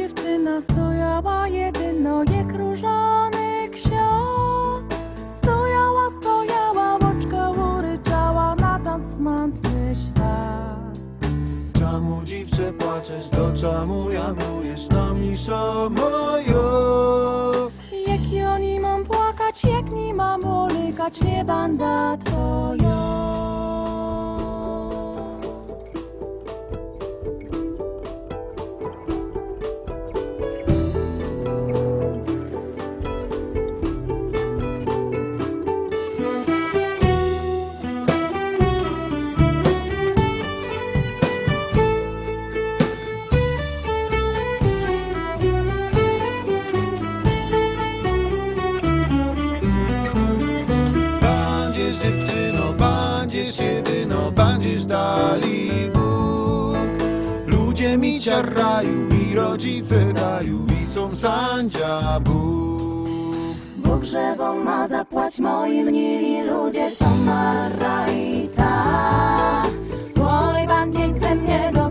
dziewczyna stojała jedyno jak różany ksiądz. Stojała, stojała, boczka uryczała na ten smętny świat. Czemu dziewczę płaczesz, do czemu jamujesz na miszo moją? Jak oni mam płakać, jak nie mam ulykać, nie banda Ludzie mi ciarrają i rodzice dają i są sędzia Bóg. Bo grzewo ma zapłać moi mnili ludzie, co ma rajta. Oj, bandzień ze mnie dzidzi.